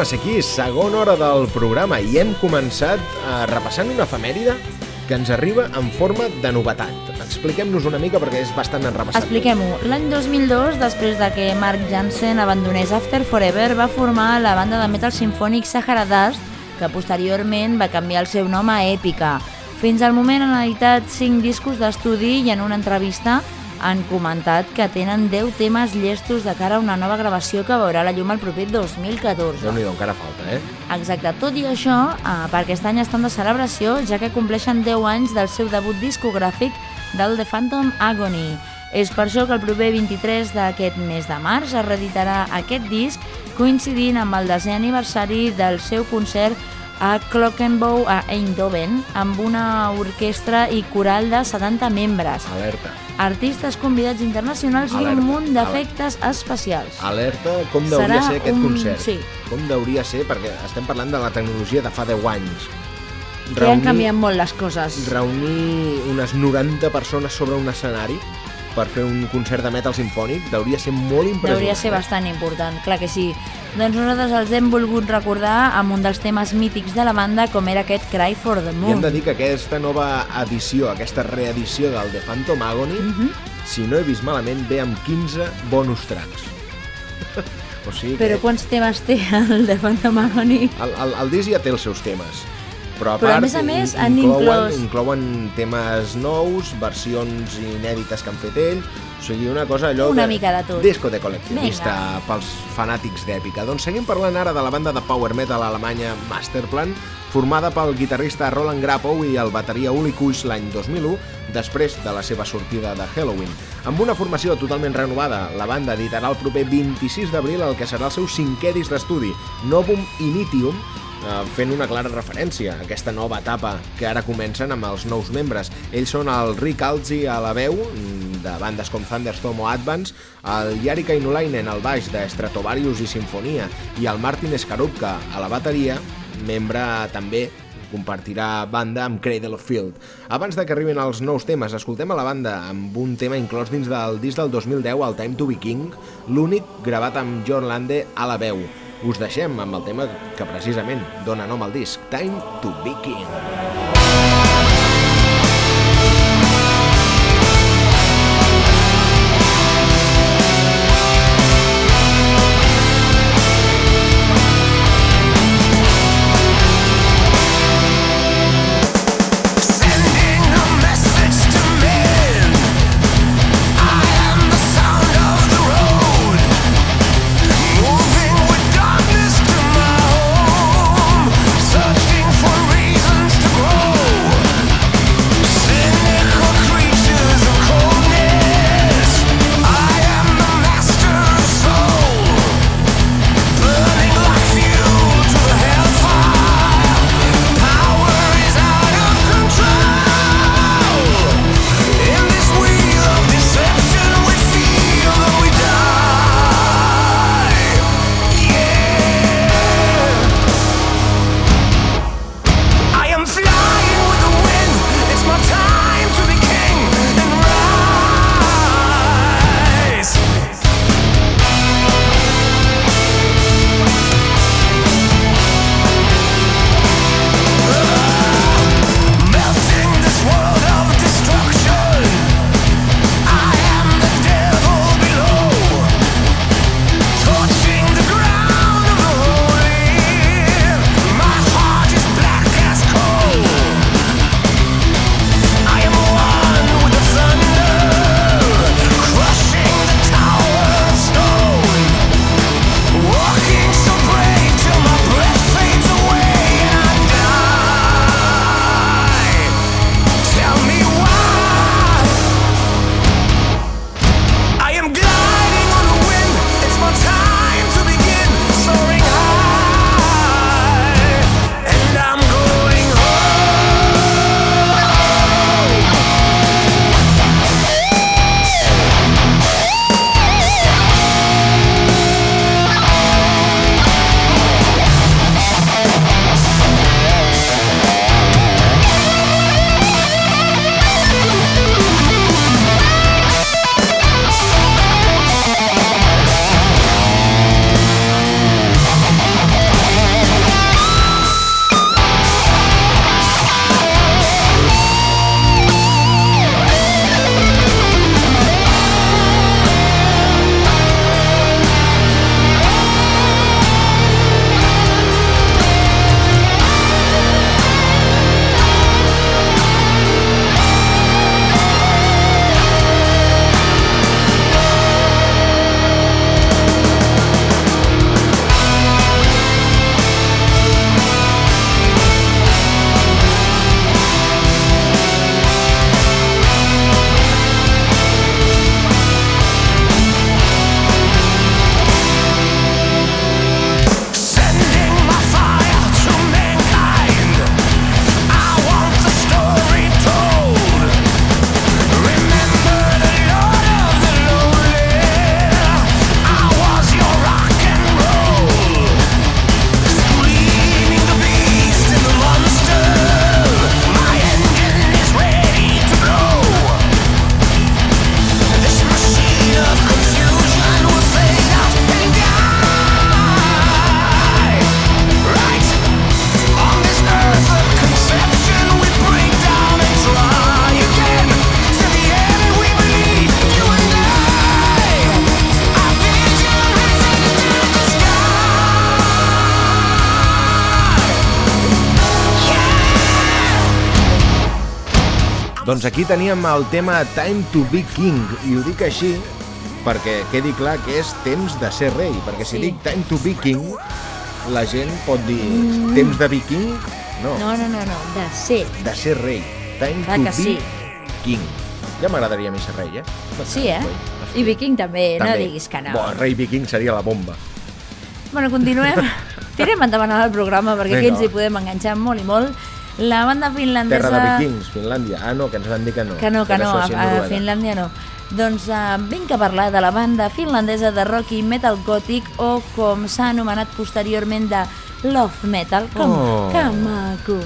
A ser aquí, segona hora del programa i hem començat eh, repassant una efemèride que ens arriba en forma de novetat. Expliquem-nos una mica perquè és bastant enrepassat. Expliquem-ho. L'any 2002, després de que Mark Jansen abandonés After Forever, va formar la banda de metal sinfònic Sahara Dust, que posteriorment va canviar el seu nom a Èpica. Fins al moment han editat 5 discos d'estudi i en una entrevista han comentat que tenen 10 temes llestos de cara a una nova gravació que veurà la llum el proper 2014. déu nhi encara falta, eh? Exacte, tot i això, eh, per aquest any estan de celebració, ja que compleixen 10 anys del seu debut discogràfic del The Phantom Agony. És per això que el proper 23 d'aquest mes de març es reeditarà aquest disc, coincidint amb el desè aniversari del seu concert a Clockenbow a Eindhoven, amb una orquestra i coral de 70 membres, Alerta. Artistes convidats internacionals i Alerta, un munt d'efectes especials. Alerta com deuria Serà ser aquest un- concert. sí. Com deuria ser, perquè estem parlant de la tecnologia de fa 10 anys. Que han canviat molt les coses. reunir unes 90 persones sobre un escenari per fer un concert de metal sinfònic deuria ser molt impressionant. Hauria ser eh? bastant important, clar que sí. Doncs nosaltres els hem volgut recordar amb un dels temes mítics de la banda, com era aquest Cry for the I hem Moon. de dir que aquesta nova edició, aquesta reedició del The Phantom Agony, Mhm. si no he vist malament, ve amb 15 bonus tracks. o sigui que Però quants temes té el de Phantom Agony? el, el, el disc ja té els seus temes. Però a Però a part, més a més han inclouen, inclòs- inclouen temes nous, versions inèdites que han fet ell, o sigui, una cosa allò Una de... mica de tot. Disco de col·leccionista Vinga. pels fanàtics d'èpica. Doncs seguim parlant ara de la banda de power metal alemanya Masterplan, formada pel guitarrista Roland Grappow i el bateria Uli Kusch l'any 2001, després de la seva sortida de Halloween. Amb una formació totalment renovada, la banda editarà el proper 26 d'abril el que serà el seu cinquè disc d'estudi, Novum Initium, fent una clara referència a aquesta nova etapa que ara comencen amb els nous membres. Ells són el Rick Alzi a la veu, mm, de bandes com Thunderstorm o Advance, el Jari Kainulainen al baix de Stratovarius i Sinfonia i el Martin Skarupka a la bateria, membre també compartirà banda amb Cradle of Field. Abans de que arribin els nous temes, escoltem a la banda amb un tema inclòs dins del disc del 2010, el Time to be King, l'únic gravat amb John Lande a la veu. Us deixem amb el tema que precisament dona nom al disc, Time to be King. Doncs aquí teníem el tema Time to be King, i ho dic així perquè quedi clar que és temps de ser rei, perquè si Sí. dic Time to be King, la gent pot dir temps de viking? No, No, no, no, no, de ser. de ser rei. Time Clar to be sí. King. Ja m'agradaria a mi ser rei, eh? Sí, eh? I Viking també, no També. diguis que no. Bo, rei viking seria la bomba. Bueno, continuem. Tirem endavant el programa perquè aquí ens hi podem enganxar molt i molt. La banda finlandesa... Terra de vikings, Finlàndia. Ah, no, que ens van dir que no. Que no, que no, a, a. Finlàndia no. Doncs uh, vinc a parlar de la banda finlandesa de rock i metal gòtic o com s'ha anomenat posteriorment de love metal, com Oh. que maco.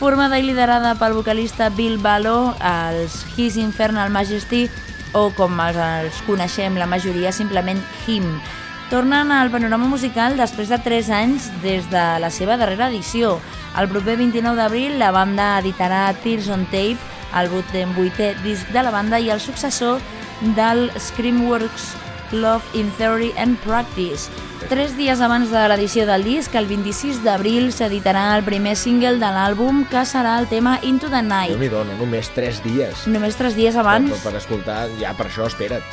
Formada i liderada pel vocalista Bill Balo, els His Infernal Majesty o com els, els coneixem la majoria, simplement Him. Tornen al panorama musical després de 3 anys des de la seva darrera edició. El proper 29 d'abril la banda editarà Tears on Tape, el vuitè disc de la banda i el successor del Screamworks Love in Theory and Practice. Tres dies abans de l'edició del disc, el 26 d'abril, s'editarà el primer single de l'àlbum, que serà el tema Into the Night. Déu-n'hi-do, no només 3 dies. Només tres dies Per, abans. per, per escoltar, ja per això espera't.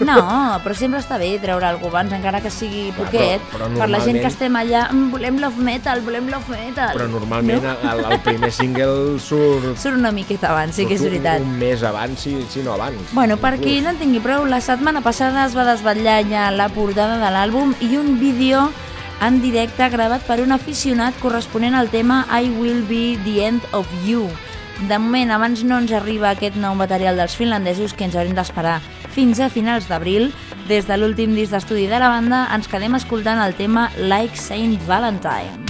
No, però sempre està bé treure alguna abans, encara que sigui poquet. però- però per la gent normalment- que estem allà, "Mm, volem love metal, volem love metal. Però normalment No? el, el primer single surt, Surt una miqueta abans, sí que és surt un- veritat. un mes abans, si, si no abans. Bueno, per qui no en tingui prou, la setmana passada es va desvetllar ja la portada de l'àlbum i un vídeo en directe gravat per un aficionat corresponent al tema I Will Be The End of You. De moment, abans no ens arriba aquest nou material dels finlandesos que ens haurem d'esperar fins a finals d'abril. Des de l'últim disc d'estudi de la banda ens quedem escoltant el tema Like Saint Valentine.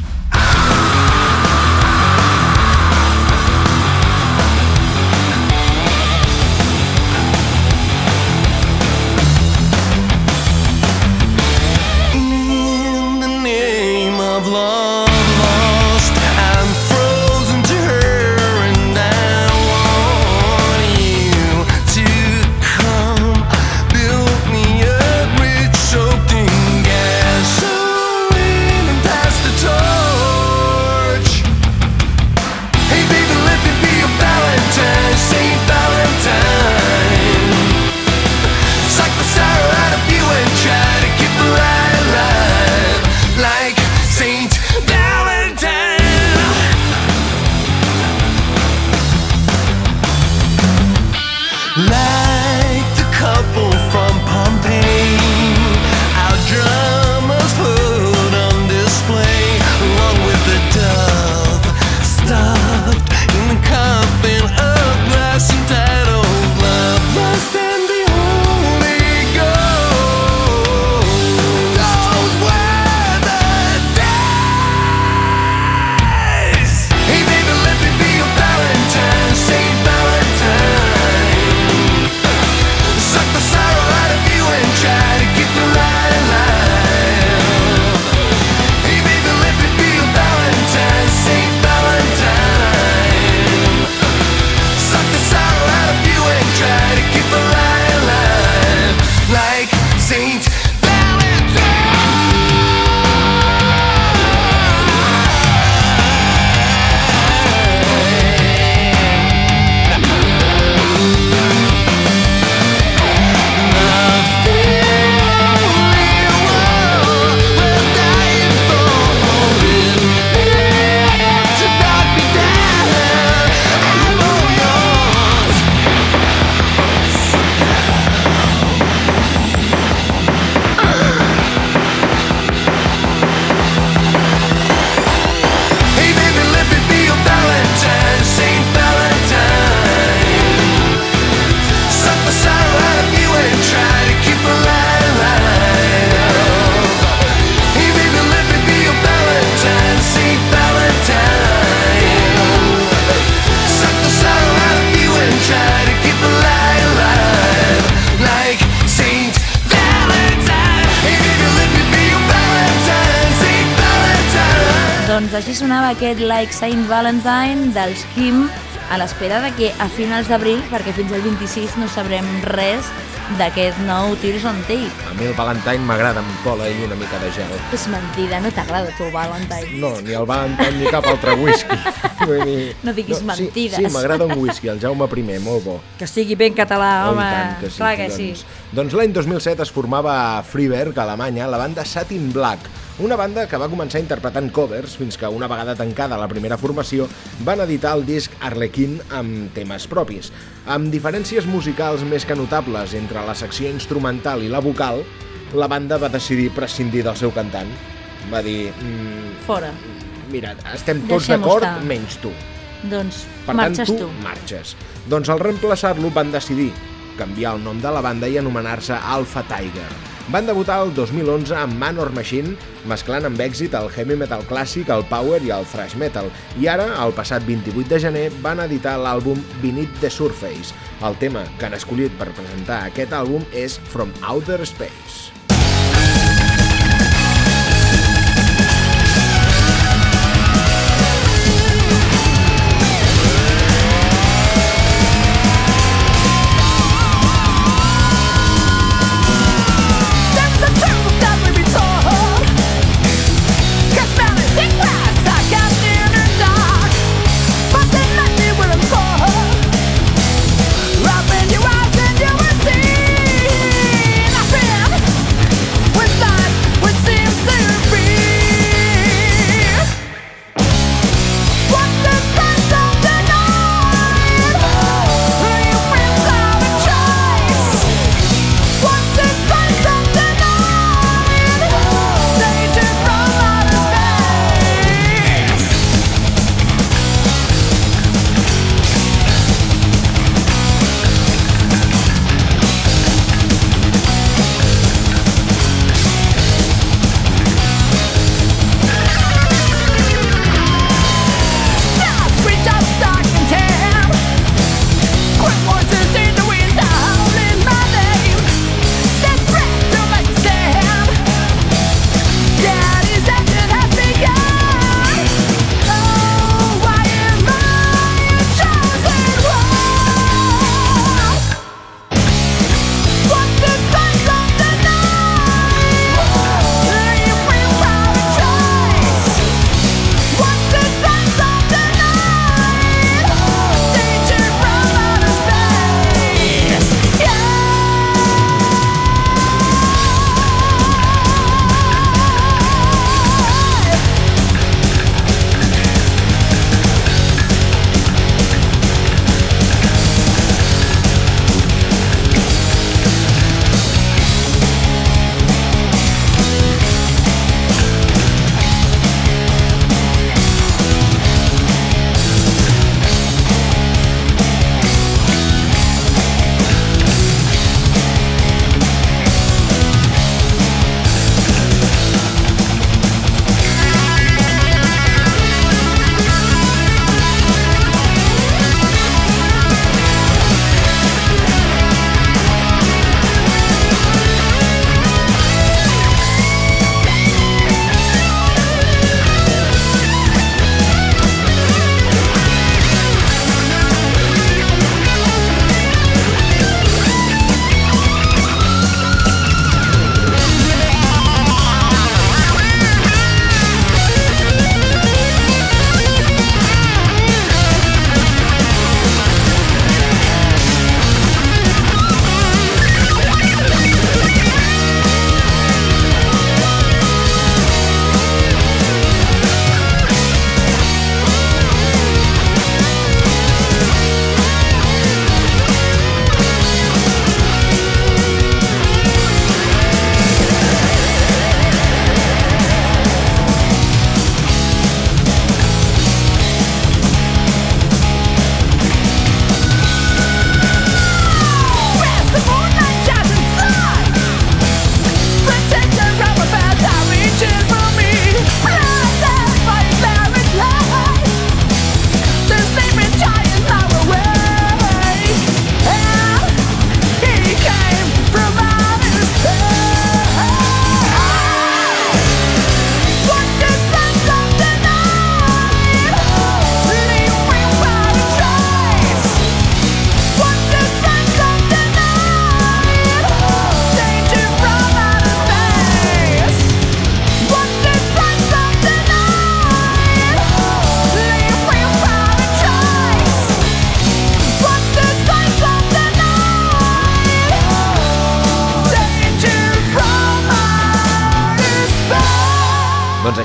Aquest Like Saint Valentine dels Kim a l'espera de que a finals d'abril, perquè fins al 26 no sabrem res, d'aquest nou Tears on Tape. A mi el Valentine m'agrada amb cola i una mica de gel. És mentida, no t'agrada tu el Valentine. No, ni el Valentine ni cap altre whisky. Vull dir... No diguis sí, mentides. Sí, m'agrada un whisky, el Jaume I, molt bo. Que estigui ben català, Oh, home. tant que sí, Clar que doncs. sí. Doncs l'any 2007 es formava a Freeberg, a Alemanya, la banda Satin Black, una banda que va començar interpretant covers fins que una vegada tancada la primera formació van editar el disc Arlequin amb temes propis. Amb diferències musicals més que notables entre la secció instrumental i la vocal, la banda va decidir prescindir del seu cantant. Va dir, mm, Fora. mira, estem tots d'acord menys tu. Doncs Per marxes tant, tu, tu. marxes. Doncs al reemplaçar-lo van decidir canviar el nom de la banda i anomenar-se Alpha Tiger. Van debutar el 2011 amb Manor Machine, mesclant amb èxit el heavy metal clàssic, el power i el thrash metal. I ara, el passat 28 de gener, van editar l'àlbum Beneath the Surface. El tema que han escollit per presentar aquest àlbum és From Outer Space.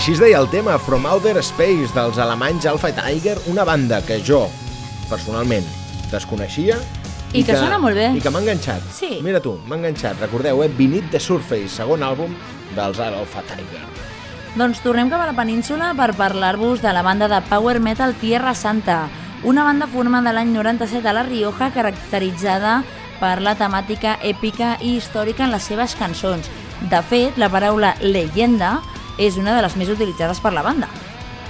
Així es deia el tema From Outer Space dels alemanys Alpha Tiger, una banda que jo, personalment, desconeixia I que sona molt bé. I que m'ha enganxat. Sí. Mira tu, m'ha enganxat. Recordeu, eh? Beneath the Surface, segon àlbum dels Alpha Tiger. Doncs tornem cap a la península per parlar-vos de la banda de power metal Tierra Santa, una banda formada l'any 97 a La Rioja caracteritzada per la temàtica èpica i històrica en les seves cançons. De fet, la paraula leyenda és una de les més utilitzades per la banda.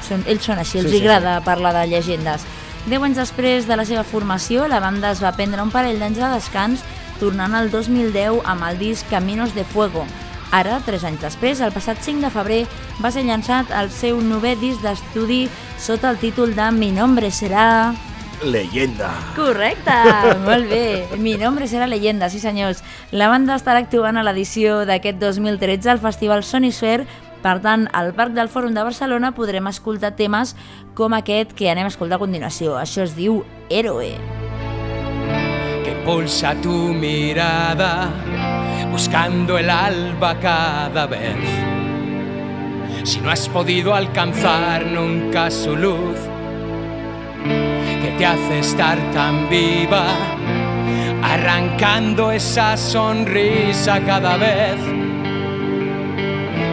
Són, ells són així, els Sí, sí, agrada parlar de llegendes. Deu anys després de la seva formació, la banda es va prendre un parell d'anys de descans, tornant al 2010 amb el disc Caminos de Fuego. Ara, tres anys després, el passat 5 de febrer, va ser llançat el seu novè disc d'estudi sota el títol de Mi nombre serà... Leyenda. Correcte, molt bé. Mi nombre serà leyenda, sí senyors. La banda estarà actuant a l'edició d'aquest 2013 al Festival Sonisphere per tant, al Parc del Fòrum de Barcelona podrem escoltar temes com aquest que anem a escoltar a continuació. Això es diu Héroe. que impulsa tu mirada, buscando el alba cada vez. Si no has podido alcanzar nunca su luz, que te hace estar tan viva, arrancando esa sonrisa cada vez,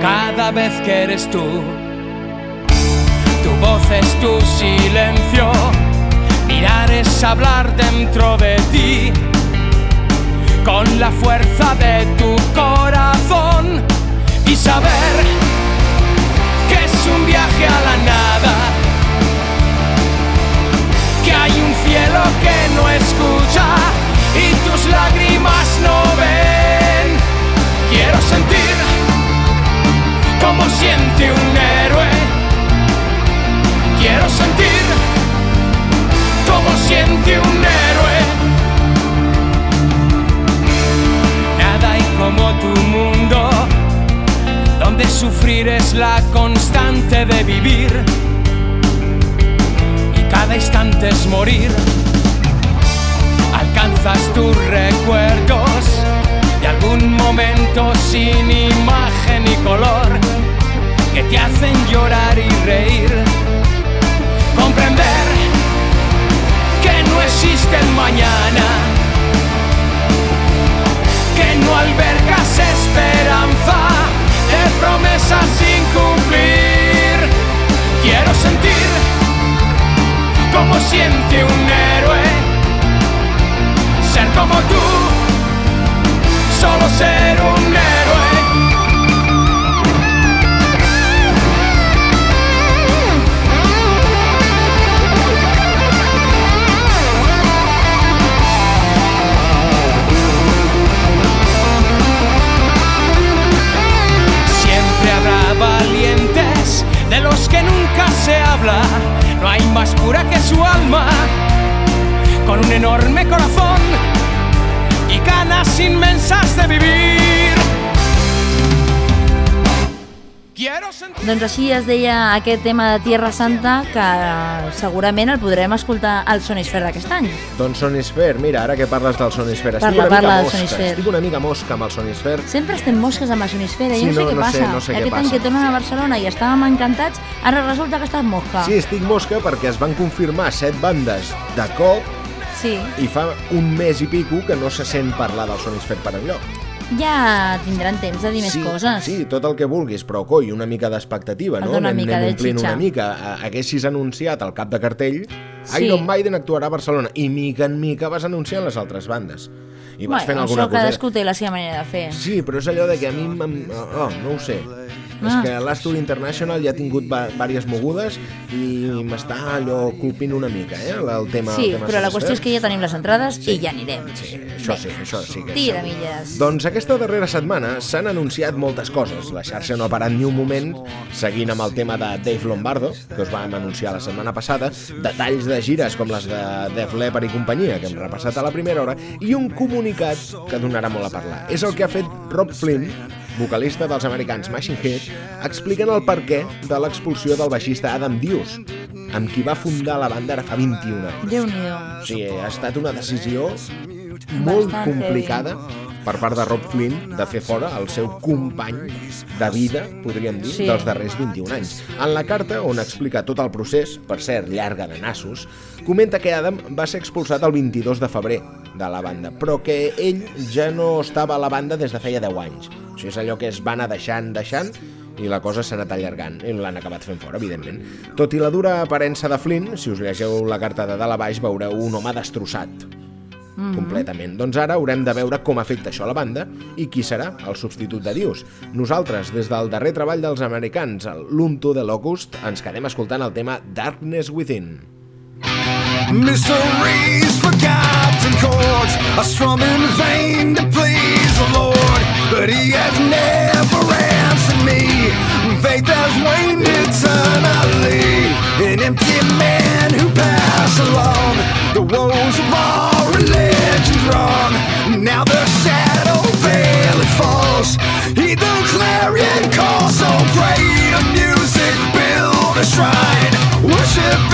cada vez que eres tú. Tu voz es tu silencio, mirar es hablar dentro de ti, con la fuerza de tu corazón y saber que es un viaje a la nada, que hay un cielo que no escucha y tus lágrimas no ven. Quiero sentir como siente un héroe. Quiero sentir como siente un héroe. Nada hay como tu mundo, donde sufrir es la constante de vivir y cada instante es morir. Alcanzas tus recuerdos de algún momento sin imagen ni color que te hacen llorar y reír. Comprender que no existe mañana, que no albergas esperanza de promesas sin cumplir. Quiero sentir como siente un héroe, ser como tú, solo ser un héroe. Doncs així es deia aquest tema de Tierra Santa que segurament el podrem escoltar al Sonisfer d'aquest any. Doncs Sonisfer, mira, ara que parles del Sonisfer, estic Parla, una parla mica del mosca, Sonisfer. estic una mica mosca amb el Sonisfer. Sempre estem mosques amb la Sonisfera, Sí, jo no, sé no- què no sé- passa. no sé què Aquest any passa. que tornen a Barcelona i estàvem encantats, ara resulta que estàs mosca. Sí, estic mosca perquè es van confirmar set bandes de cop sí. i fa un mes i pico que no se sent parlar del Sonisfer per enlloc. Ja tindran temps de dir més sí, coses. Sí, tot el que vulguis, però coi, una mica d'expectativa, no? Una Anem- mica anem omplint xitxa. una mica. Haguessis anunciat al cap de cartell Sí. Iron Maiden actuarà a Barcelona i mica en mica vas anunciant les altres bandes. I vas fent bueno, alguna això cosa. cadascú té la seva manera de fer. Sí, però és allò de que a mi... Oh, no ho sé. Ah. És que l'Astur International ja ha tingut diverses mogudes i m'està allò colpint una mica, eh, el tema Sí, el tema però la qüestió és que ja tenim les entrades i ja anirem. Sí, això sí, això sí que Tira, milles. Doncs aquesta darrera setmana s'han anunciat moltes coses. La xarxa no ha parat ni un moment, seguint amb el tema de Dave Lombardo, que us vam anunciar la setmana passada, detalls de gires com les de Def Leppard i companyia, que hem repassat a la primera hora, i un comunicat que donarà molt a parlar. És el que ha fet Rob Flynn, vocalista dels americans Machine Head, explicant el perquè de l'expulsió del baixista Adam Dius. amb qui va fundar la banda ara fa 21 anys. Déu-n'hi-do. O sigui, ha estat una decisió molt Bastant complicada per part de Rob Flynn de fer fora el seu company de vida, podríem dir, Sí. dels darrers 21 anys. En la carta, on explica tot el procés, per cert, llarga de nassos, comenta que Adam va ser expulsat el 22 de febrer de la banda, però que ell ja no estava a la banda des de feia 10 anys. O sigui, és allò que es va anar deixant, deixant, i la cosa s'ha anat allargant i l'han acabat fent fora, evidentment. Tot i la dura aparença de Flynn, si us llegeu la carta de dalt a baix veureu un home destrossat, completament. Doncs ara haurem de veure com afecta això a la banda i qui serà el substitut de Dius. Nosaltres, des del darrer treball dels americans, el Lunto de Locust, ens quedem escoltant el tema Darkness Within. Mysteries, forgotten chords are strummed in vain to please the Lord, but He has never answered me. Faith has waned eternally. An empty man who passed along the woes of all religions wrong. Now the shadow veil it falls. He the clarion call, so pray to music, build a shrine. Worship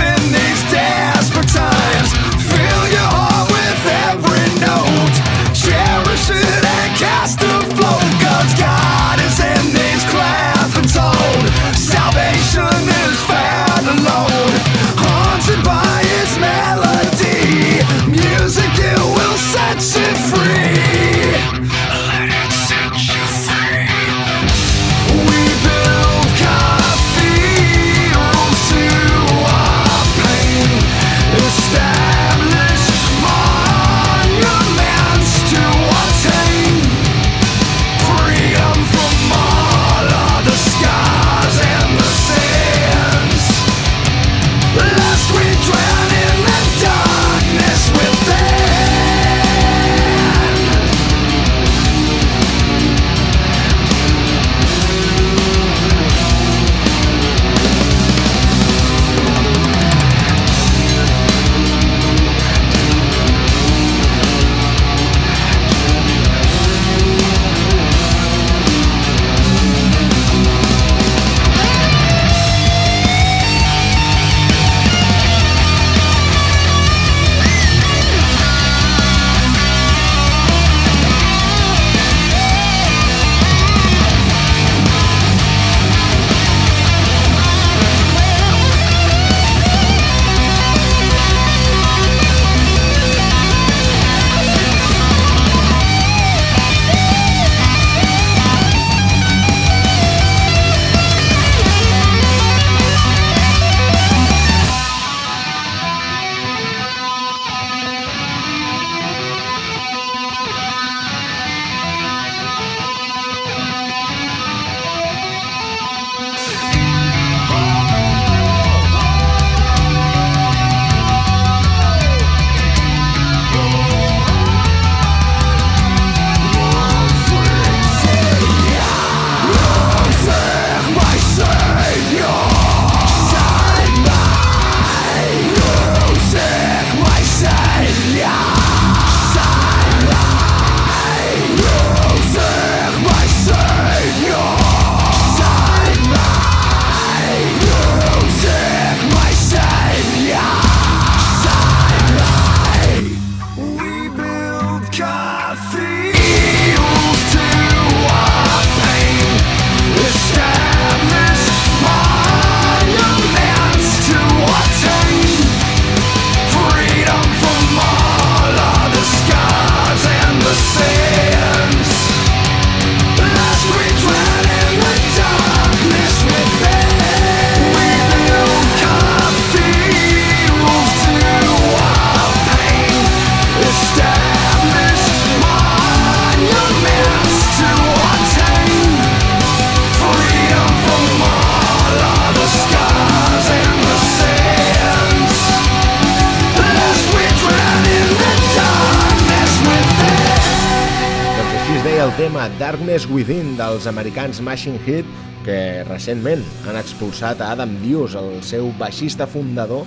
Darkness Within dels americans Machine Head, que recentment han expulsat a Adam Dius, el seu baixista fundador,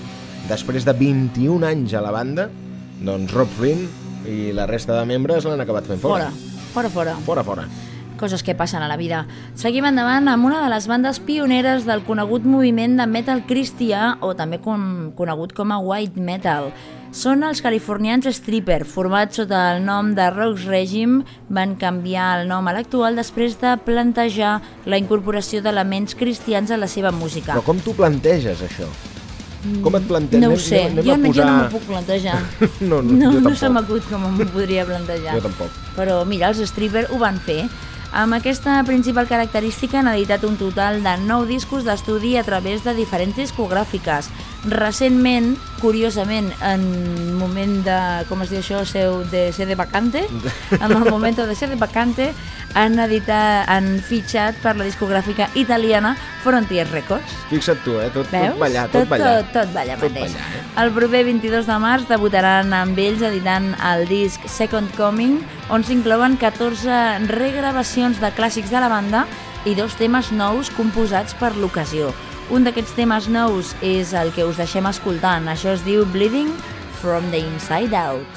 després de 21 anys a la banda, doncs Rob Flynn i la resta de membres l'han acabat fent fora. Fora, fora, fora. Fora, fora. coses que passen a la vida. Seguim endavant amb una de les bandes pioneres del conegut moviment de metal cristià o també con conegut com a white metal. Són els californians Stripper, formats sota el nom de Rocks Regime, van canviar el nom a l'actual després de plantejar la incorporació d'elements cristians a la seva música. Però com tu planteges això? Com et planteges? No ho sé, anem, anem jo, posar... jo no m'ho puc plantejar. no, no, no, no se m'acut com m'ho podria plantejar. Jo tampoc. Però mira, els Stripper ho van fer. Amb aquesta principal característica han editat un total de 9 discos d'estudi a través de diferents discogràfiques. Recentment, curiosament, en moment de, com es diu això, seu de ser de vacante, en el moment de ser de vacante, han editat, han fitxat per la discogràfica italiana Frontier Records. Fixa't tu, eh? Tot, Veus? tot ballar, tot, tot, ballar. Tot, tot ballar Tot mateix. ballar, eh? El proper 22 de març debutaran amb ells editant el disc Second Coming, on s'inclouen 14 regravacions de clàssics de la banda i dos temes nous composats per l'ocasió. Un d'aquests temes nous és el que us deixem escoltant. Això es diu Bleeding from the Inside Out.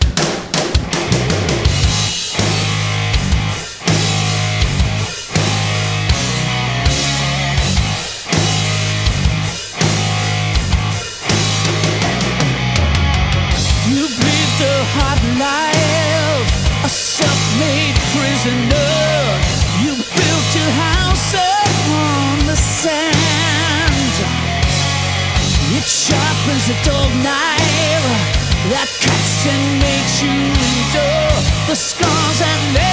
You lived a hard life, a self-made prisoner. A dull knife that cuts and makes you endure the scars that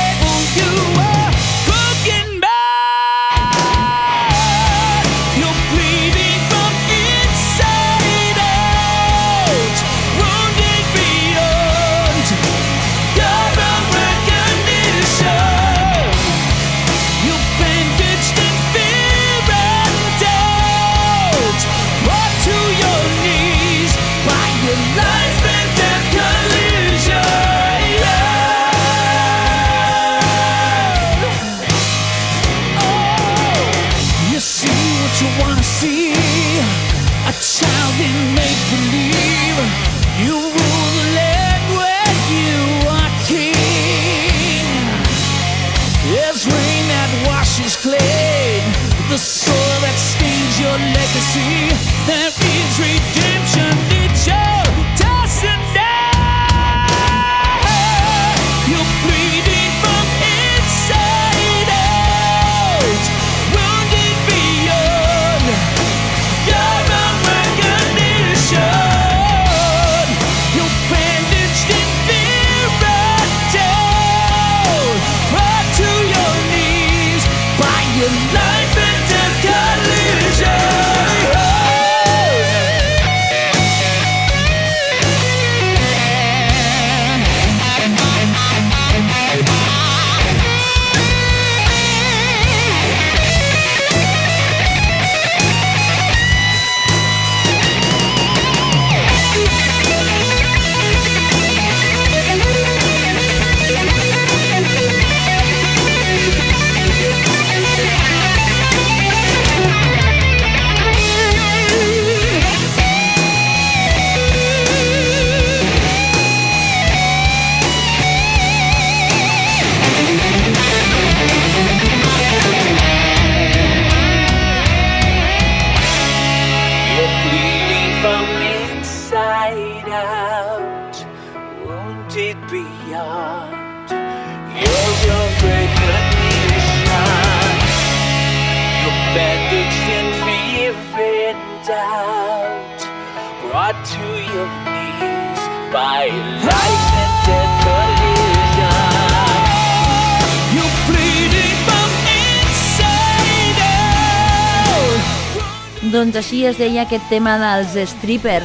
així es deia aquest tema dels Stripper,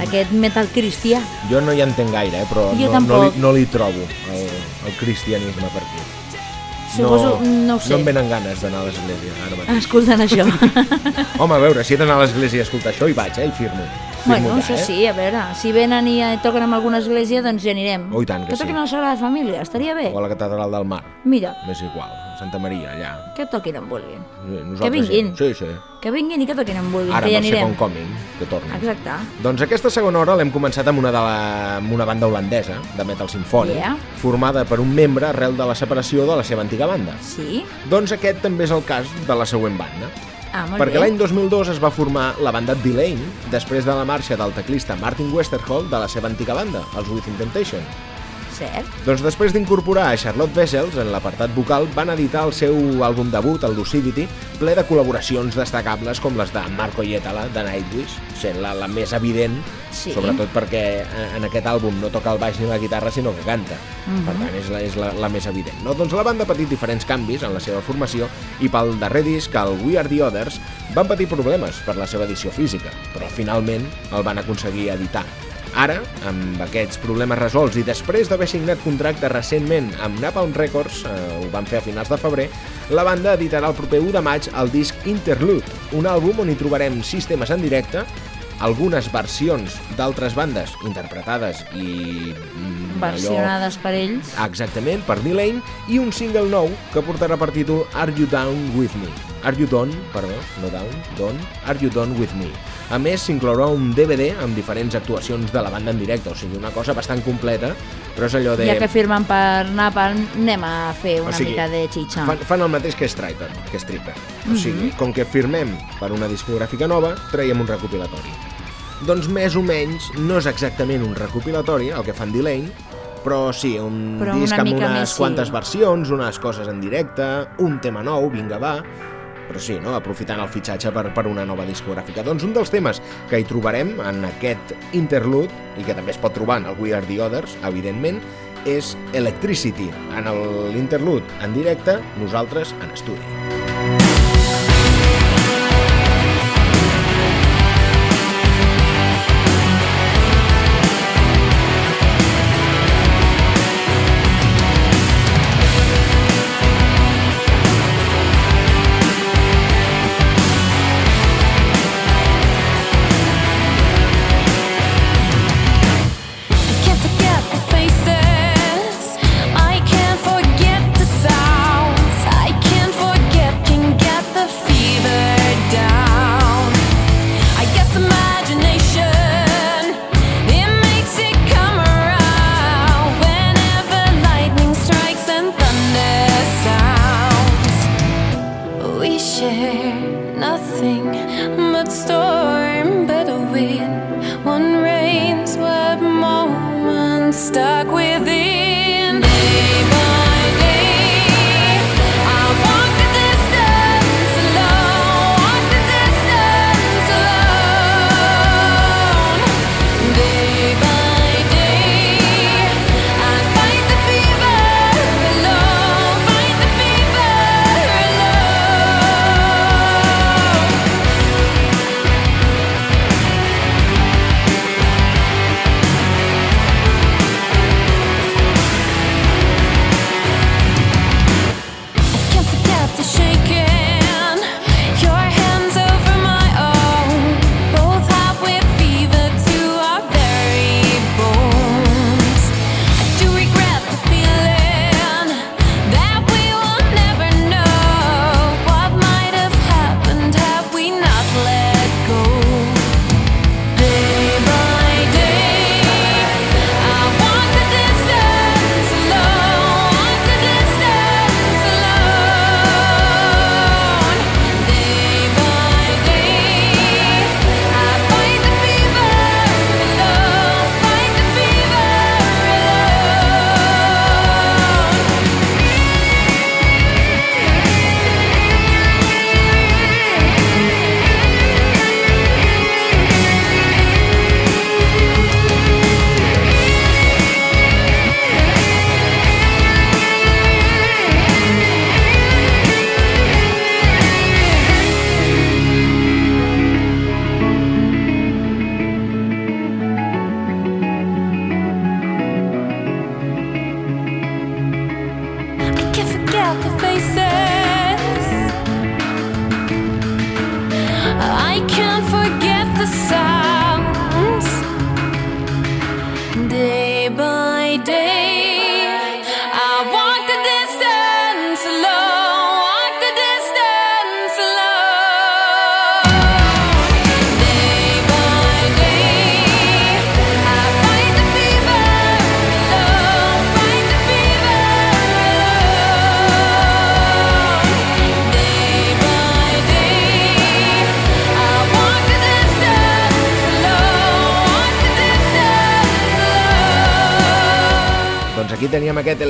aquest metal cristià. Jo no hi entenc gaire, eh, però Jo no, no, li, no li trobo el, el cristianisme per aquí. Suposo, no ho sé. No em venen ganes d'anar a l'església ara mateix. Escoltant això. Home, a veure, si he d'anar a l'església a escoltar això, hi vaig, eh, i firmo. Bueno, Firmo això eh? sí, a veure, si venen i toquen en alguna església, doncs ja anirem. Oh, i tant que que toquin sí. a la Sagrada Família, estaria bé. O a la catedral del Mar. Mira, M'és igual. Santa Maria, allà. que toquin on vulguin. Nosaltres Que vinguin. Sí, sí. Que vinguin i que toquin on vulguin, Ara que ja amb el anirem. Second Coming, que torni. Exacte. Doncs aquesta segona hora l'hem començat amb una, de la, amb una banda holandesa, de metal sinfònic, Yeah. formada per un membre arrel de la separació de la seva antiga banda. Sí? Doncs aquest també és el cas de la següent banda. Ah, perquè l'any 2002 es va formar la banda Delane després de la marxa del teclista Martin Westerholt de la seva antiga banda, els Within Temptation. Cert. Doncs després d'incorporar a Charlotte Vessels en l'apartat vocal, van editar el seu àlbum debut, el Lucidity, ple de col·laboracions destacables com les de Marco Ietala, de Nightwish, sent la, la més evident, Sí. sobretot perquè eh, en aquest àlbum no toca el baix ni la guitarra, sinó que canta. Mhm. Per tant, és, la, és la, la més evident. No? Doncs la banda ha patit diferents canvis en la seva formació i pel darrer disc, el We Are The Others, van patir problemes per la seva edició física, però finalment el van aconseguir editar. Ara, amb aquests problemes resolts i després d'haver signat contracte recentment amb Napalm Records, eh, ho van fer a finals de febrer, la banda editarà el proper 1 de maig el disc Interlude, un àlbum on hi trobarem sis temes en directe, algunes versions d'altres bandes interpretades i... mm, allò- Versionades per ells. Exactament, per Delane, i un single nou que portarà per títol Are You Down With Me? Are You Done, perdó, no down, done, Are You Done With Me? A més, s'inclourà un DVD amb diferents actuacions de la banda en directe, o sigui, una cosa bastant completa, però és allò de... Ja que firmen per Napalm, anem a fer una O sigui, mica de xitxa. Fan, fan el mateix que Striper, que Stripper. O Mhm. sigui, com que firmem per una discogràfica nova, traiem un recopilatori. Doncs més o menys no és exactament un recopilatori, el que fan Delane, però sí, un Però disc una amb unes més, sí. quantes versions, unes coses en directe, un tema nou, vinga va, però sí, no? aprofitant el fitxatge per, per una nova discogràfica. Doncs un dels temes que hi trobarem en aquest interlude, i que també es pot trobar en el We Are The Others, evidentment, és Electricity. En l'interlude en directe, nosaltres en estudi.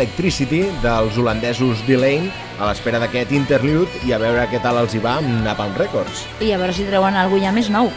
Electricity dels holandesos Delane a l'espera d'aquest interlude i a veure què tal els hi va amb Napalm Records. I a veure si treuen alguna ja més nou.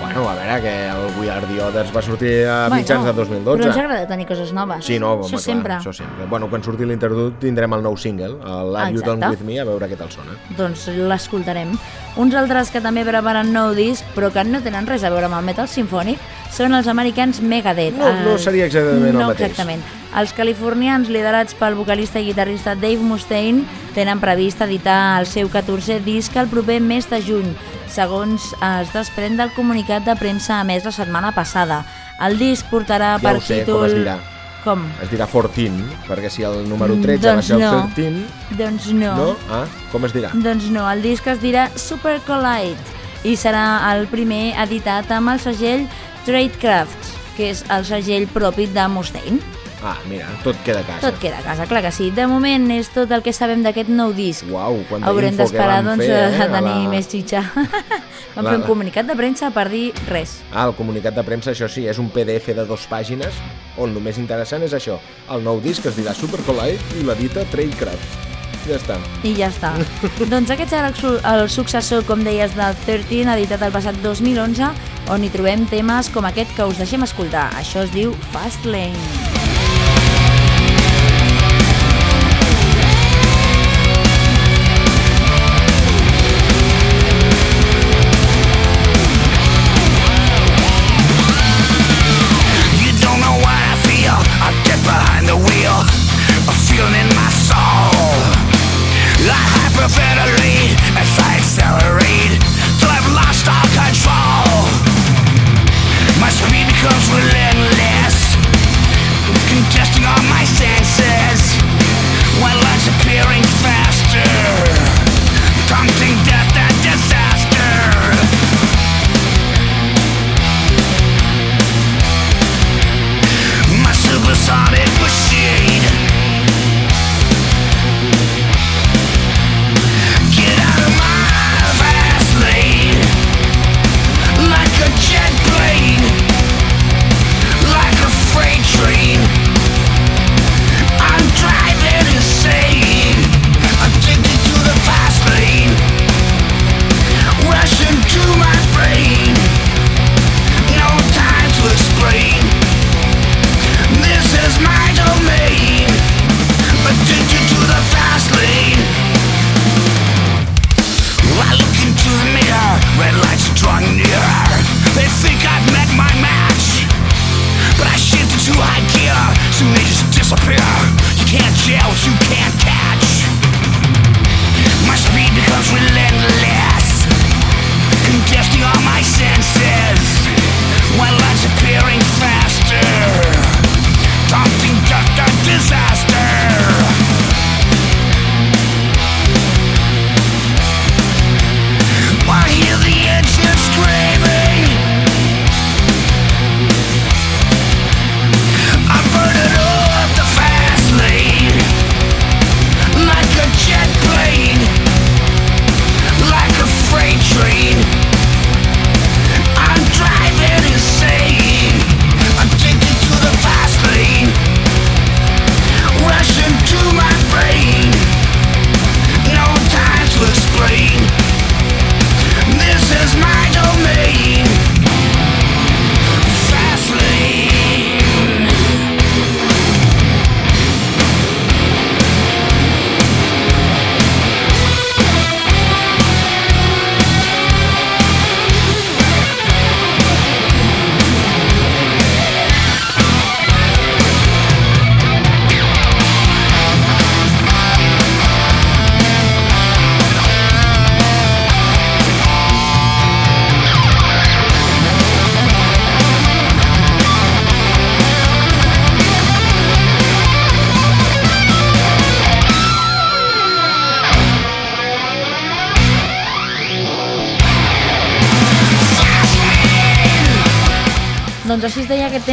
Bueno, a veure, que el We Are The Others va sortir a mitjans de 2012. Però ens agrada tenir coses noves. Sí, no, home, Això clar, sempre. Això sempre. Bueno, quan surti l'interlude tindrem el nou single, el Love You Done. With Me, a veure què tal sona. Doncs l'escoltarem. Uns altres que també preparen nou disc, però que no tenen res a veure amb el metal sinfònic, són els americans Megadeth. No, no Els- seria exactament el no, mateix. exactament. Els californians, liderats pel vocalista i guitarrista Dave Mustaine, tenen previst editar el seu 14è disc el proper mes de juny, segons es desprèn del comunicat de premsa emès la setmana passada. El disc portarà Ja per sé, títol... com es dirà. Com? Es dirà 14, perquè si el número Mm, 13 va doncs ser el no. 13, Doncs no. no? Ah, com es dirà? Doncs no, el disc es dirà Super Collide i serà el primer editat amb el segell Tradecrafts, que és el segell propi de Mustaine. Ah, mira, tot queda a casa. Tot queda a casa, clar que sí. De moment és tot el que sabem d'aquest nou disc. Uau, quanta Haurem info que d'esperar doncs, fer, eh, a tenir la- més xitxa. Vam La- fer un comunicat de premsa per dir res. Ah, el comunicat de premsa, això sí, és un PDF de dos pàgines on el més interessant és això. El nou disc es dirà Super Collide i l'edita Tradecraft. Ja està. I ja està. doncs aquest serà el su- el successor, com deies, del 13, editat el passat 2011, on hi trobem temes com aquest que us deixem escoltar. Això es diu Fastlane. You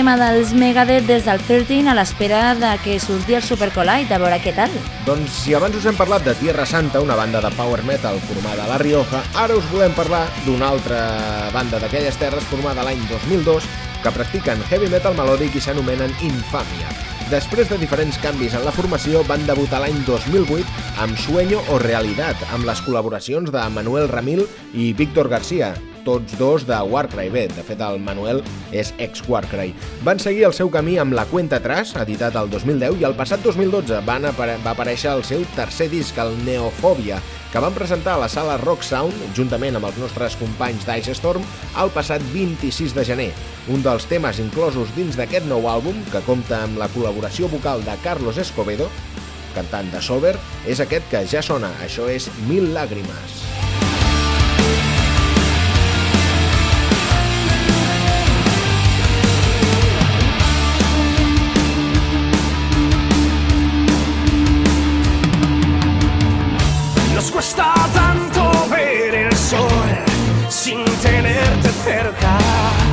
tema dels Megadeth des del 13 a l'espera de que surti el Super Collide, a veure què tal. Doncs si abans us hem parlat de Tierra Santa, una banda de power metal formada a La Rioja, ara us volem parlar d'una altra banda d'aquelles terres formada l'any 2002 que practiquen heavy metal melòdic i s'anomenen Infàmia. Després de diferents canvis en la formació, van debutar l'any 2008 amb Sueño o Realidad, amb les col·laboracions de Manuel Ramil i Víctor García, tots dos de Warcry. Bé, de fet, el Manuel és ex-Warcry. Van seguir el seu camí amb La Cuenta Atrás, editat el 2010, i el passat 2012 van apare va aparèixer el seu tercer disc, el Neofòbia, que van presentar a la sala Rock Sound, juntament amb els nostres companys d'Ice Storm, el passat 26 de gener. Un dels temes inclosos dins d'aquest nou àlbum, que compta amb la col·laboració vocal de Carlos Escobedo, cantant de Sober, és aquest que ja sona. Això és Mil Làgrimes. Mil Làgrimes. Bosco está tanto ver il sole, sin tenerte cerca.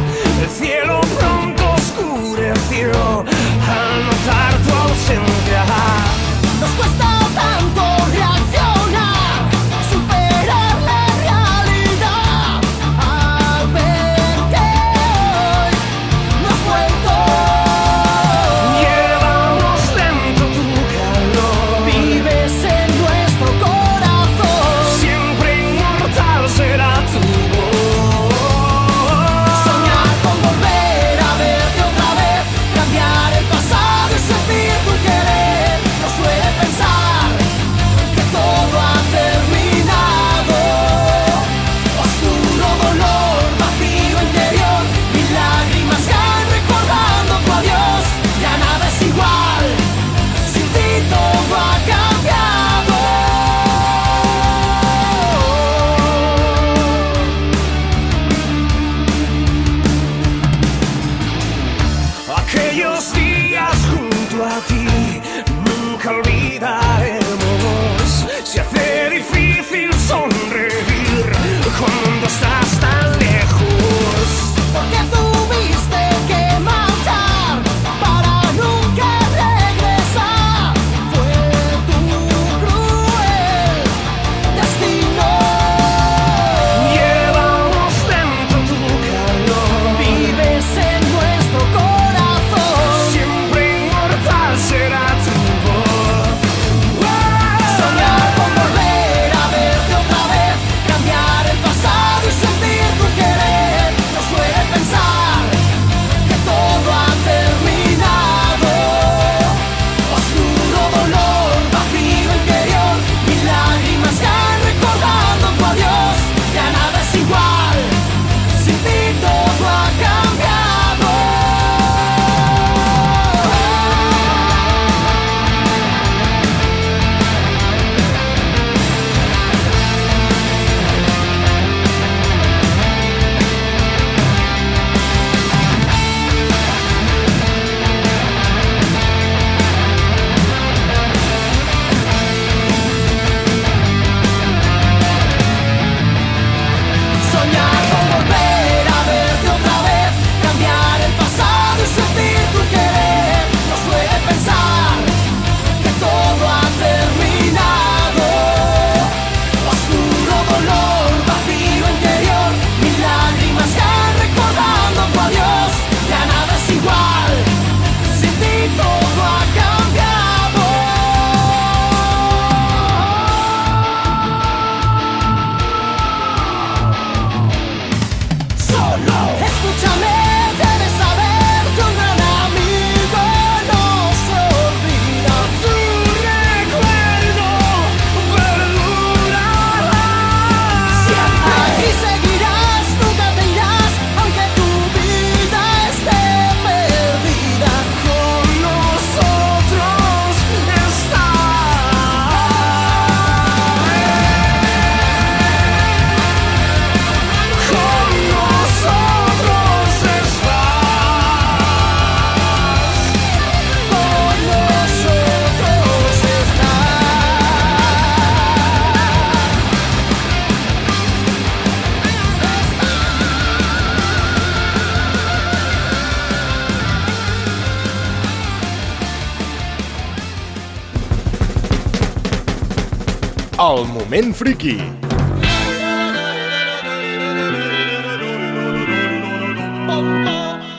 El moment friki.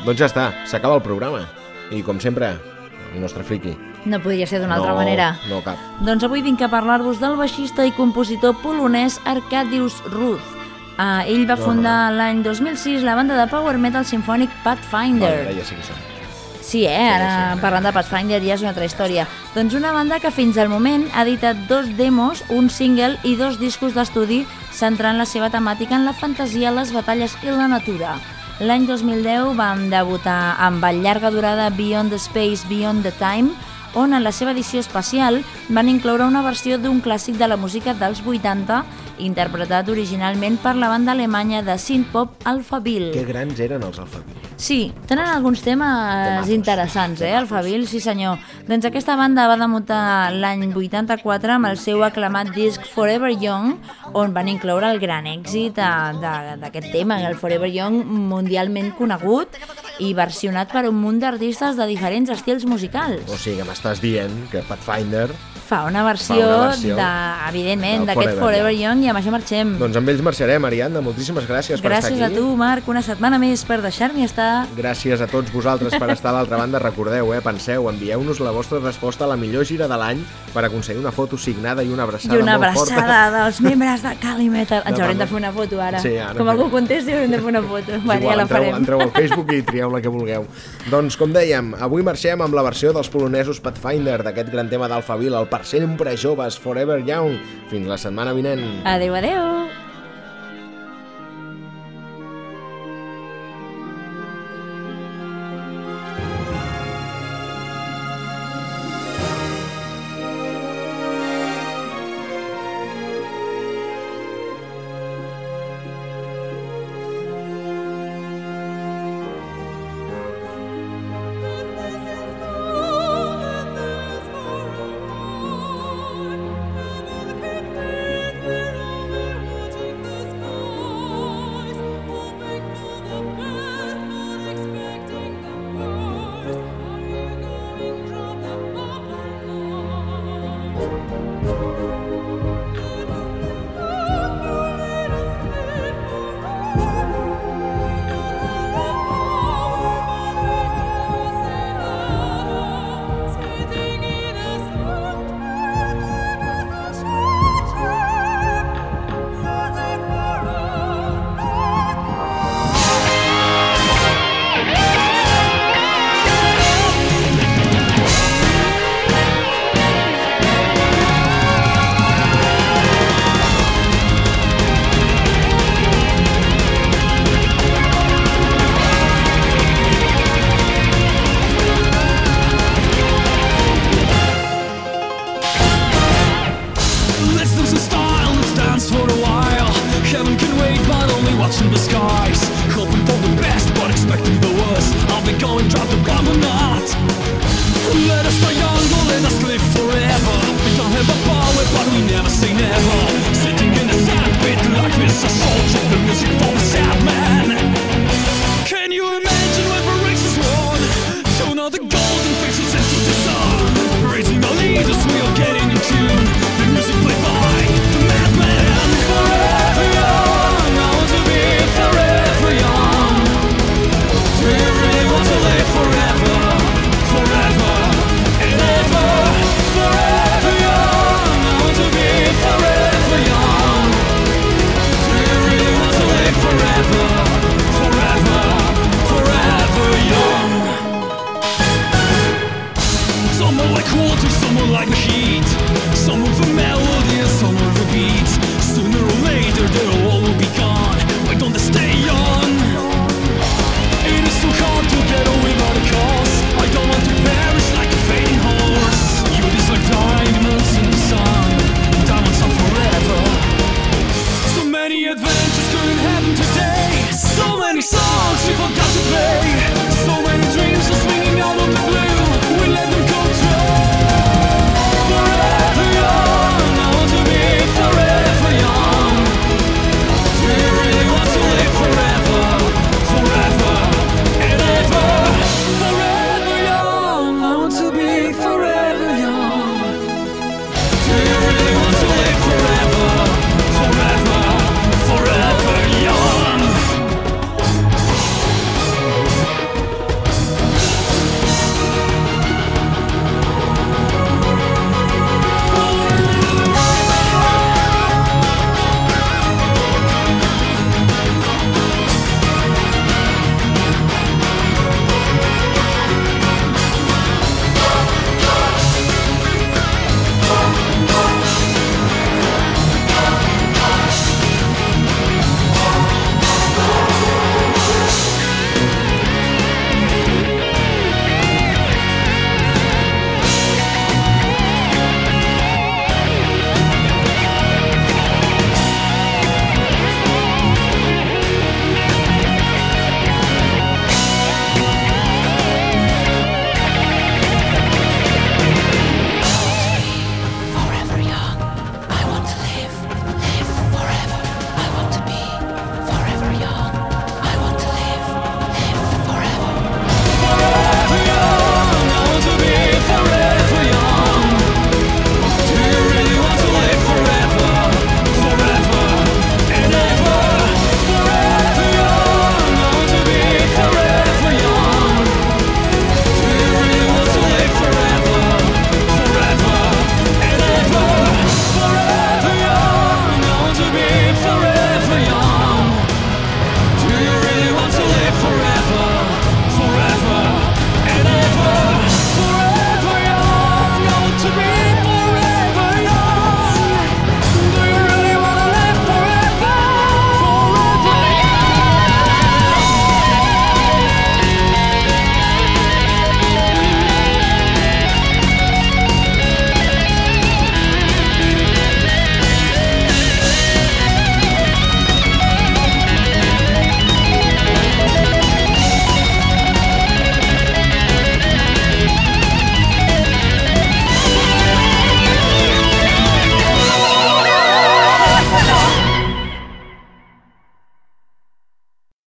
Doncs ja està, s'acaba el programa. I com sempre, el nostre friki. No podria ser d'una no, altra manera. No, cap. Doncs avui vinc a parlar-vos del baixista i compositor polonès Arkadiusz Ruth. Ah, uh, ell va no, fundar no, l'any 2006 la banda de power metal sinfònic Pathfinder. Vale, ja sé qui són. Sí, eh? Ara parlant de Pathfinder ja és una altra història. Doncs una banda que fins al moment ha editat dos demos, un single i dos discos d'estudi centrant la seva temàtica en la fantasia, les batalles i la natura. L'any 2010 vam debutar amb el llarga durada Beyond the Space, Beyond the Time, on en la seva edició especial van incloure una versió d'un clàssic de la música dels 80 interpretat originalment per la banda alemanya de synth-pop Alphaville. Que grans eren els Alphaville. Sí, tenen alguns temes Temazos. interessants, eh, Alphaville, sí senyor. Doncs aquesta banda va demutar l'any 84 amb el seu aclamat disc Forever Young, on van incloure el gran èxit eh, de- d'aquest tema, el Forever Young, mundialment conegut i versionat per un munt d'artistes de diferents estils musicals. O sigui, que m'estàs dient que Pathfinder... Fa una versió, Fa una versió de, evidentment, d'aquest Forever Forever Young i amb això marxem. Doncs amb ells marxarem, Ariadna. Moltíssimes gràcies, per Gràcies estar a aquí. tu, Marc, una setmana més per deixar-m'hi estar. Gràcies a tots vosaltres per estar a l'altra banda. Recordeu, eh, penseu, envieu-nos la vostra resposta a la millor gira de l'any per aconseguir una foto signada i una abraçada I una molt forta. abraçada dels membres de Cali Metal. Ens No, haurem de fer una foto ara. Sí, ara Com algú contesti haurem de fer una foto. És Bueno, ja igual, la entreu, farem. entreu al Facebook i trieu la que vulgueu. Doncs, com dèiem, avui marxem amb la versió dels polonesos Pathfinder d'aquest gran tema d'Alphaville, el per sempre joves, Forever Young. Fins la setmana vinent. Adéu, adéu.